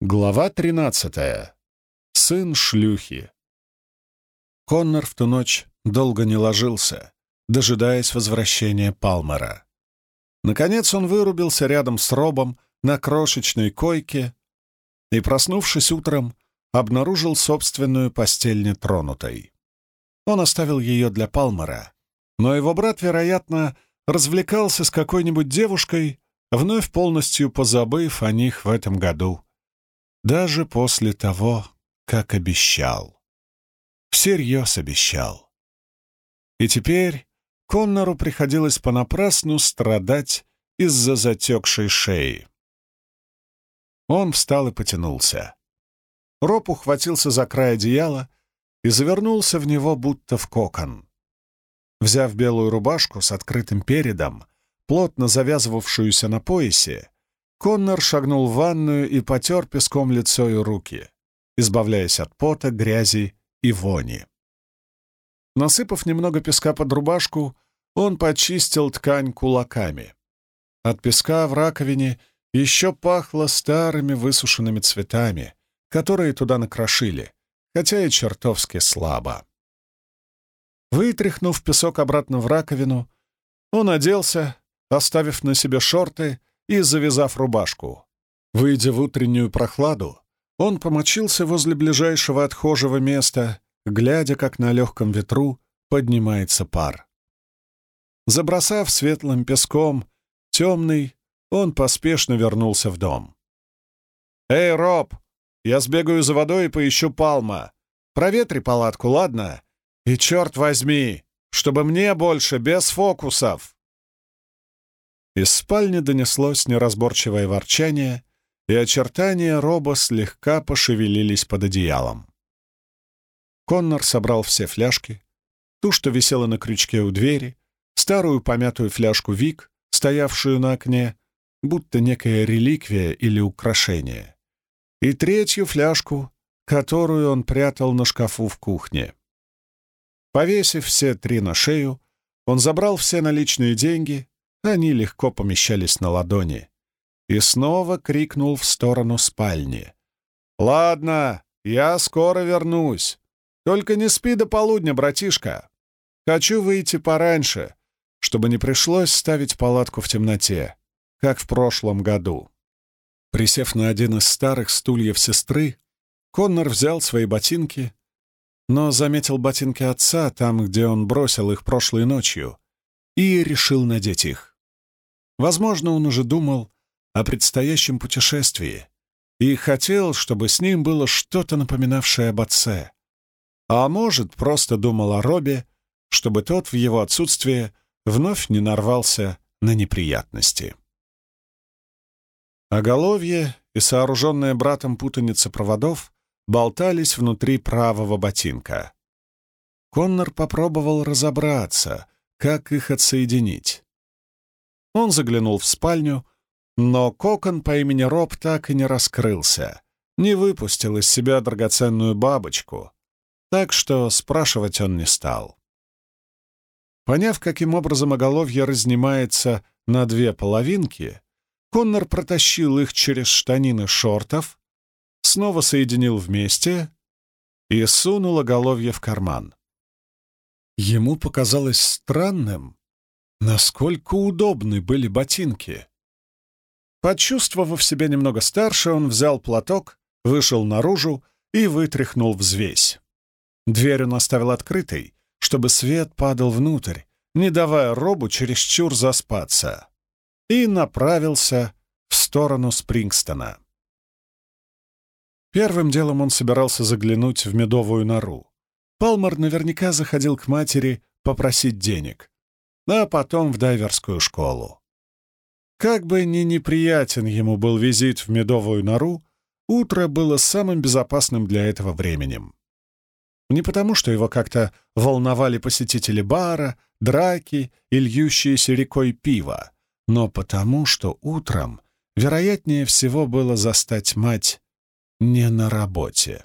Глава 13. Сын шлюхи. Коннор в ту ночь долго не ложился, дожидаясь возвращения Палмера. Наконец он вырубился рядом с Робом на крошечной койке и, проснувшись утром, обнаружил собственную постель нетронутой. Он оставил ее для Палмера, но его брат, вероятно, развлекался с какой-нибудь девушкой, вновь полностью позабыв о них в этом году даже после того, как обещал. Всерьез обещал. И теперь Коннору приходилось понапрасну страдать из-за затекшей шеи. Он встал и потянулся. Роб ухватился за край одеяла и завернулся в него, будто в кокон. Взяв белую рубашку с открытым передом, плотно завязывавшуюся на поясе, Коннор шагнул в ванную и потер песком лицо и руки, избавляясь от пота, грязи и вони. Насыпав немного песка под рубашку, он почистил ткань кулаками. От песка в раковине еще пахло старыми высушенными цветами, которые туда накрошили, хотя и чертовски слабо. Вытряхнув песок обратно в раковину, он оделся, оставив на себе шорты и завязав рубашку. Выйдя в утреннюю прохладу, он помочился возле ближайшего отхожего места, глядя, как на легком ветру поднимается пар. Забросав светлым песком темный, он поспешно вернулся в дом. «Эй, Роб, я сбегаю за водой и поищу Палма. Проветри палатку, ладно? И черт возьми, чтобы мне больше без фокусов!» Из спальни донеслось неразборчивое ворчание, и очертания Роба слегка пошевелились под одеялом. Коннор собрал все фляжки, ту, что висела на крючке у двери, старую помятую фляжку Вик, стоявшую на окне, будто некая реликвия или украшение, и третью фляжку, которую он прятал на шкафу в кухне. Повесив все три на шею, он забрал все наличные деньги они легко помещались на ладони. И снова крикнул в сторону спальни. «Ладно, я скоро вернусь. Только не спи до полудня, братишка. Хочу выйти пораньше, чтобы не пришлось ставить палатку в темноте, как в прошлом году». Присев на один из старых стульев сестры, Коннор взял свои ботинки, но заметил ботинки отца там, где он бросил их прошлой ночью, и решил надеть их. Возможно, он уже думал о предстоящем путешествии и хотел, чтобы с ним было что-то напоминавшее об отце. А может, просто думал о Робе, чтобы тот в его отсутствие вновь не нарвался на неприятности. Оголовье и сооруженная братом путаница проводов болтались внутри правого ботинка. Коннор попробовал разобраться, как их отсоединить. Он заглянул в спальню, но кокон по имени Роб так и не раскрылся, не выпустил из себя драгоценную бабочку, так что спрашивать он не стал. Поняв, каким образом оголовье разнимается на две половинки, Коннор протащил их через штанины шортов, снова соединил вместе и сунул оголовье в карман. Ему показалось странным, Насколько удобны были ботинки! Почувствовав себя немного старше, он взял платок, вышел наружу и вытряхнул взвесь. Дверь он оставил открытой, чтобы свет падал внутрь, не давая Робу чересчур заспаться, и направился в сторону Спрингстона. Первым делом он собирался заглянуть в медовую нору. Палмер наверняка заходил к матери попросить денег, а потом в дайверскую школу. Как бы ни неприятен ему был визит в медовую нору, утро было самым безопасным для этого временем. Не потому, что его как-то волновали посетители бара, драки и льющиеся рекой пива, но потому, что утром, вероятнее всего, было застать мать не на работе.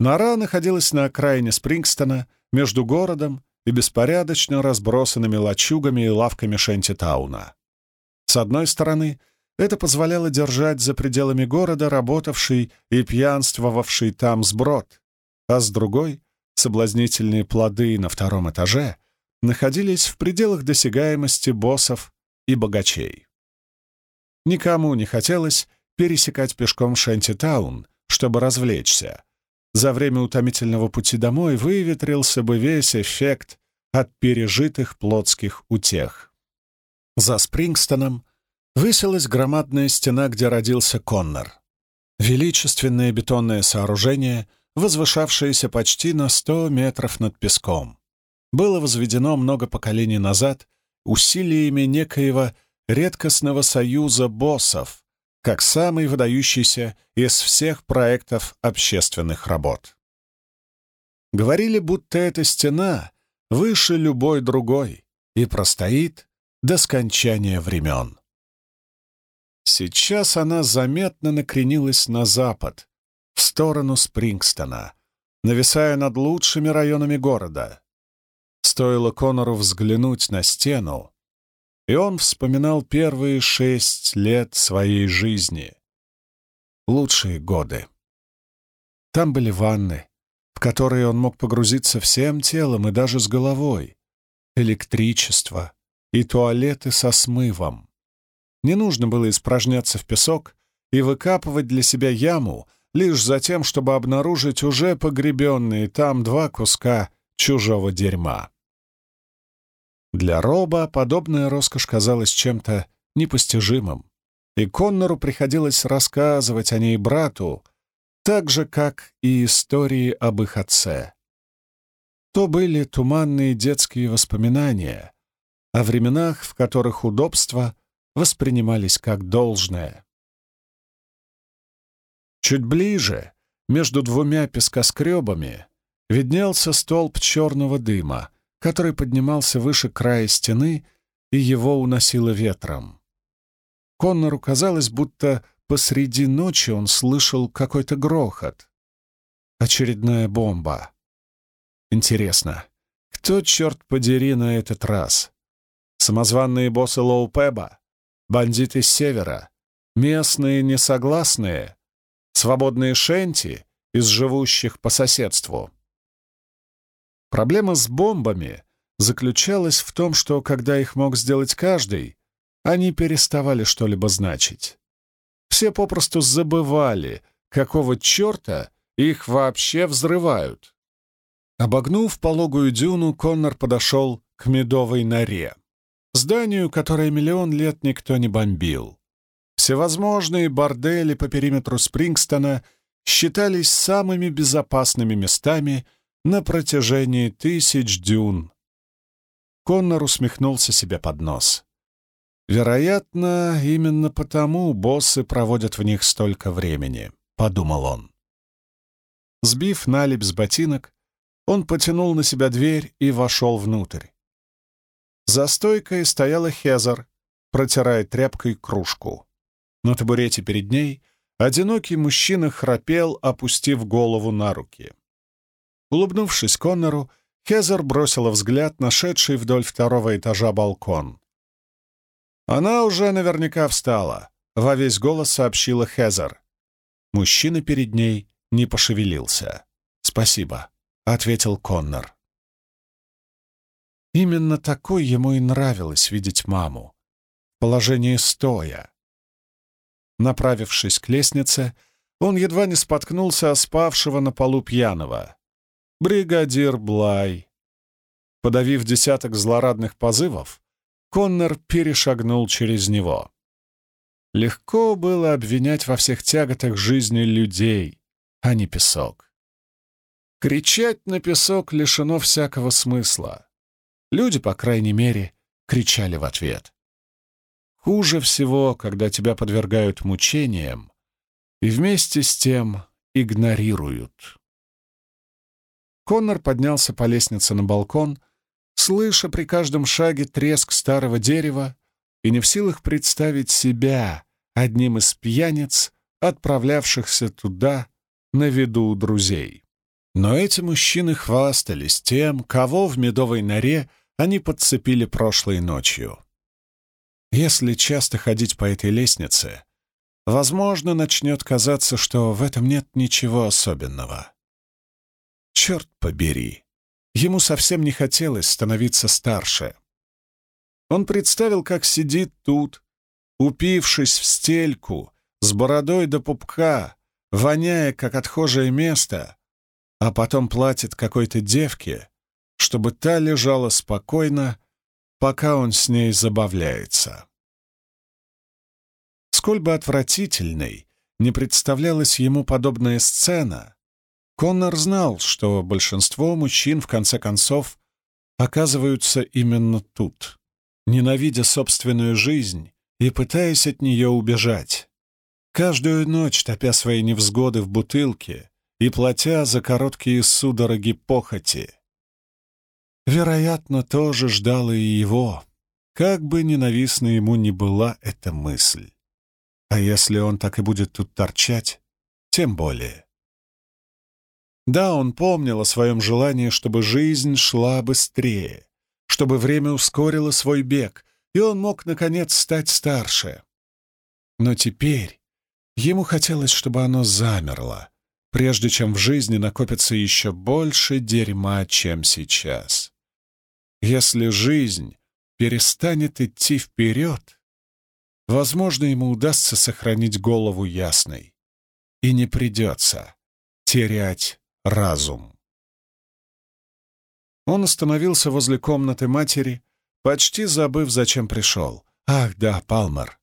Нора находилась на окраине Спрингстона, между городом и беспорядочно разбросанными лачугами и лавками Шентитауна. С одной стороны Это позволяло держать за пределами города работавший и пьянствовавший там сброд, а с другой — соблазнительные плоды на втором этаже находились в пределах досягаемости боссов и богачей. Никому не хотелось пересекать пешком Шентитаун, чтобы развлечься. За время утомительного пути домой выветрился бы весь эффект от пережитых плотских утех. За Спрингстоном высилась громадная стена, где родился Коннор. Величественное бетонное сооружение, возвышавшееся почти на сто метров над песком. Было возведено много поколений назад усилиями некоего редкостного союза боссов, как самый выдающийся из всех проектов общественных работ. Говорили, будто эта стена выше любой другой и простоит до скончания времен. Сейчас она заметно накренилась на запад, в сторону Спрингстона, нависая над лучшими районами города. Стоило Конору взглянуть на стену, и он вспоминал первые шесть лет своей жизни. Лучшие годы. Там были ванны, в которые он мог погрузиться всем телом и даже с головой, электричество и туалеты со смывом. Не нужно было испражняться в песок и выкапывать для себя яму лишь за тем, чтобы обнаружить уже погребенные там два куска чужого дерьма. Для Роба подобная роскошь казалась чем-то непостижимым, и Коннору приходилось рассказывать о ней брату, так же, как и истории об их отце. То были туманные детские воспоминания о временах, в которых удобства воспринимались как должное. Чуть ближе, между двумя пескоскребами, виднелся столб черного дыма, который поднимался выше края стены, и его уносило ветром. Коннору казалось, будто посреди ночи он слышал какой-то грохот. Очередная бомба. Интересно, кто, черт подери, на этот раз? Самозванные боссы Лоу Пеба? бандиты с севера, местные несогласные, свободные шенти из живущих по соседству. Проблема с бомбами заключалась в том, что, когда их мог сделать каждый, они переставали что-либо значить. Все попросту забывали, какого черта их вообще взрывают. Обогнув пологую дюну, Коннор подошел к медовой норе. Зданию, которое миллион лет никто не бомбил. Всевозможные бордели по периметру Спрингстона считались самыми безопасными местами на протяжении тысяч дюн. Коннор усмехнулся себе под нос. «Вероятно, именно потому боссы проводят в них столько времени», — подумал он. Сбив налипь с ботинок, он потянул на себя дверь и вошел внутрь. За стойкой стояла Хезер, протирая тряпкой кружку. На табурете перед ней одинокий мужчина храпел, опустив голову на руки. Улыбнувшись Коннору, Хезер бросила взгляд на шедший вдоль второго этажа балкон. «Она уже наверняка встала», — во весь голос сообщила Хезер. Мужчина перед ней не пошевелился. «Спасибо», — ответил Коннор. Именно такой ему и нравилось видеть маму. Положение стоя. Направившись к лестнице, он едва не споткнулся о спавшего на полу пьяного. Бригадир Блай. Подавив десяток злорадных позывов, Коннор перешагнул через него. Легко было обвинять во всех тяготах жизни людей, а не песок. Кричать на песок лишено всякого смысла. Люди, по крайней мере, кричали в ответ. Хуже всего, когда тебя подвергают мучениям и вместе с тем игнорируют. Коннор поднялся по лестнице на балкон, слыша при каждом шаге треск старого дерева и не в силах представить себя одним из пьяниц, отправлявшихся туда на виду у друзей. Но эти мужчины хвастались тем, кого в медовой норе они подцепили прошлой ночью. Если часто ходить по этой лестнице, возможно, начнет казаться, что в этом нет ничего особенного. Черт побери, ему совсем не хотелось становиться старше. Он представил, как сидит тут, упившись в стельку, с бородой до пупка, воняя, как отхожее место, а потом платит какой-то девке, чтобы та лежала спокойно, пока он с ней забавляется. Сколь бы отвратительной не представлялась ему подобная сцена, Коннор знал, что большинство мужчин, в конце концов, оказываются именно тут, ненавидя собственную жизнь и пытаясь от нее убежать. Каждую ночь топя свои невзгоды в бутылке и платя за короткие судороги похоти. Вероятно, тоже ждала и его, как бы ненавистна ему ни была эта мысль. А если он так и будет тут торчать, тем более. Да, он помнил о своем желании, чтобы жизнь шла быстрее, чтобы время ускорило свой бег, и он мог, наконец, стать старше. Но теперь ему хотелось, чтобы оно замерло, прежде чем в жизни накопится еще больше дерьма, чем сейчас. Если жизнь перестанет идти вперед, возможно, ему удастся сохранить голову ясной, и не придется терять разум. Он остановился возле комнаты матери, почти забыв, зачем пришел. «Ах, да, Палмер!»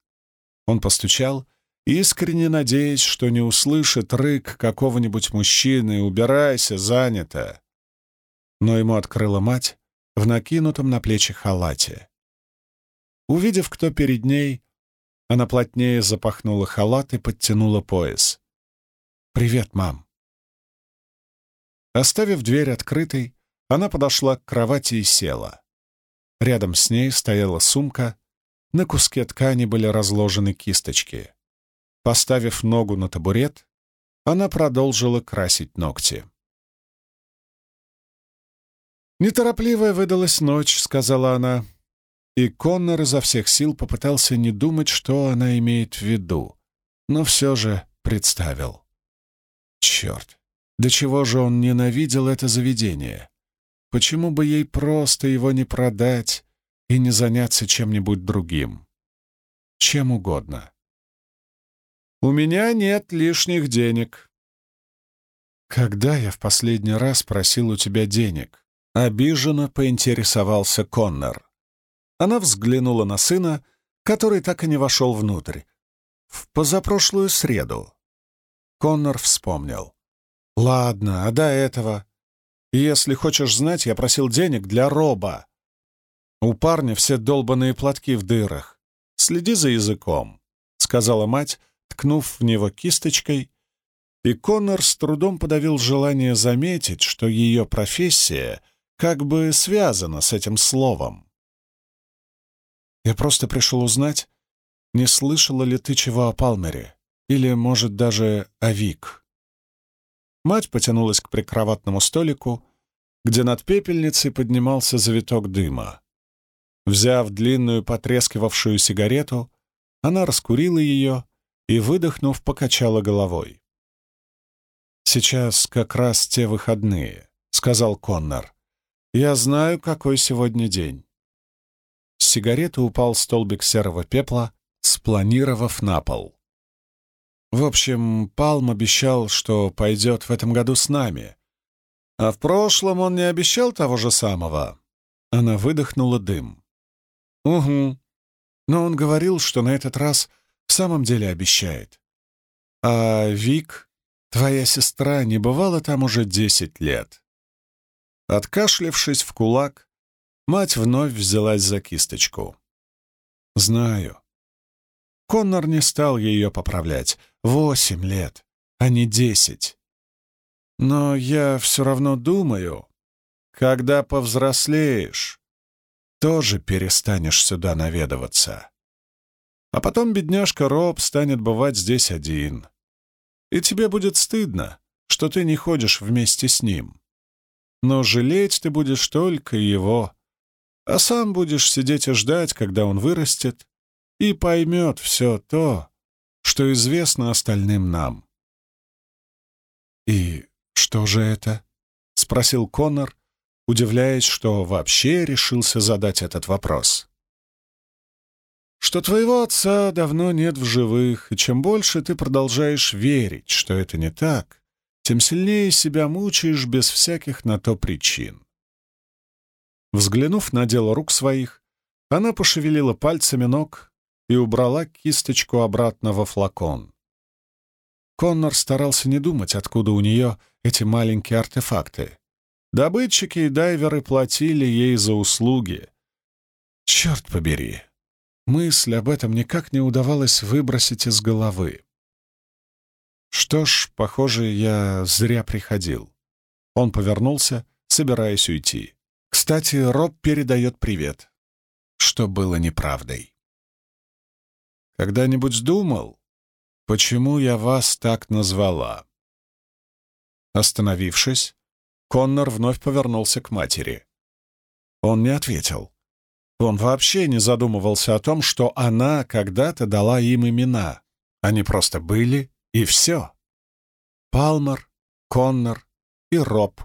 Он постучал, искренне надеясь, что не услышит рык какого-нибудь мужчины «Убирайся, занято!» Но ему открыла мать в накинутом на плечи халате. Увидев, кто перед ней, она плотнее запахнула халат и подтянула пояс. «Привет, мам!» Оставив дверь открытой, она подошла к кровати и села. Рядом с ней стояла сумка, на куске ткани были разложены кисточки. Поставив ногу на табурет, она продолжила красить ногти. «Неторопливая выдалась ночь», — сказала она. И Коннор изо всех сил попытался не думать, что она имеет в виду, но все же представил. Черт, до чего же он ненавидел это заведение? Почему бы ей просто его не продать и не заняться чем-нибудь другим? Чем угодно. «У меня нет лишних денег». «Когда я в последний раз просил у тебя денег?» Обиженно поинтересовался Коннор. Она взглянула на сына, который так и не вошел внутрь. В позапрошлую среду. Коннор вспомнил. «Ладно, а до этого...» «Если хочешь знать, я просил денег для Роба. У парня все долбанные платки в дырах. Следи за языком», — сказала мать, ткнув в него кисточкой, и Коннор с трудом подавил желание заметить, что ее профессия как бы связана с этим словом. «Я просто пришел узнать, не слышала ли ты чего о Палмере, или, может, даже о Вик?» Мать потянулась к прикроватному столику, где над пепельницей поднимался завиток дыма. Взяв длинную потрескивавшую сигарету, она раскурила ее и, выдохнув, покачала головой. «Сейчас как раз те выходные», — сказал Коннор. «Я знаю, какой сегодня день». С сигареты упал столбик серого пепла, спланировав на пол. В общем, Палм обещал, что пойдет в этом году с нами. А в прошлом он не обещал того же самого. Она выдохнула дым. Угу. Но он говорил, что на этот раз в самом деле обещает. А Вик, твоя сестра, не бывала там уже десять лет. Откашлившись в кулак, мать вновь взялась за кисточку. «Знаю». Коннор не стал ее поправлять. Восемь лет, а не десять. Но я все равно думаю, когда повзрослеешь, тоже перестанешь сюда наведываться. А потом бедняжка Роб станет бывать здесь один. И тебе будет стыдно, что ты не ходишь вместе с ним. Но жалеть ты будешь только его, а сам будешь сидеть и ждать, когда он вырастет, и поймет все то, что известно остальным нам. «И что же это?» — спросил Коннор, удивляясь, что вообще решился задать этот вопрос. «Что твоего отца давно нет в живых, и чем больше ты продолжаешь верить, что это не так, тем сильнее себя мучаешь без всяких на то причин. Взглянув на дело рук своих, она пошевелила пальцами ног и убрала кисточку обратно во флакон. Коннор старался не думать, откуда у нее эти маленькие артефакты. Добытчики и дайверы платили ей за услуги. Черт побери! Мысль об этом никак не удавалось выбросить из головы. Что ж, похоже, я зря приходил. Он повернулся, собираясь уйти. Кстати, Роб передает привет, что было неправдой. Когда-нибудь думал, почему я вас так назвала? Остановившись, Коннор вновь повернулся к матери. Он не ответил. Он вообще не задумывался о том, что она когда-то дала им имена. Они просто были и все. Палмер, Коннор и Роб.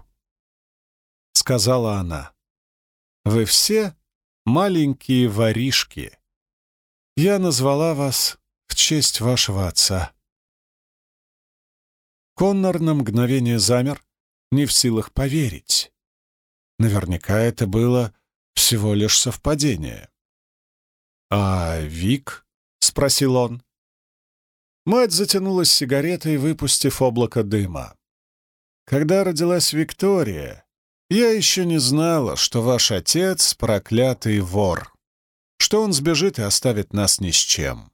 Сказала она. Вы все маленькие воришки. Я назвала вас в честь вашего отца. Коннор на мгновение замер, не в силах поверить. Наверняка это было всего лишь совпадение. «А Вик?» — спросил он. Мать затянулась сигаретой, выпустив облако дыма. «Когда родилась Виктория, я еще не знала, что ваш отец — проклятый вор, что он сбежит и оставит нас ни с чем».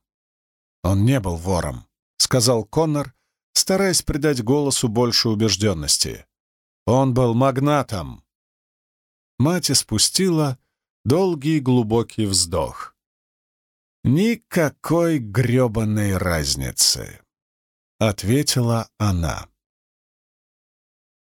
«Он не был вором», — сказал Коннор, стараясь придать голосу больше убежденности. «Он был магнатом». Мать испустила долгий глубокий вздох. «Никакой грёбаной разницы», — ответила она.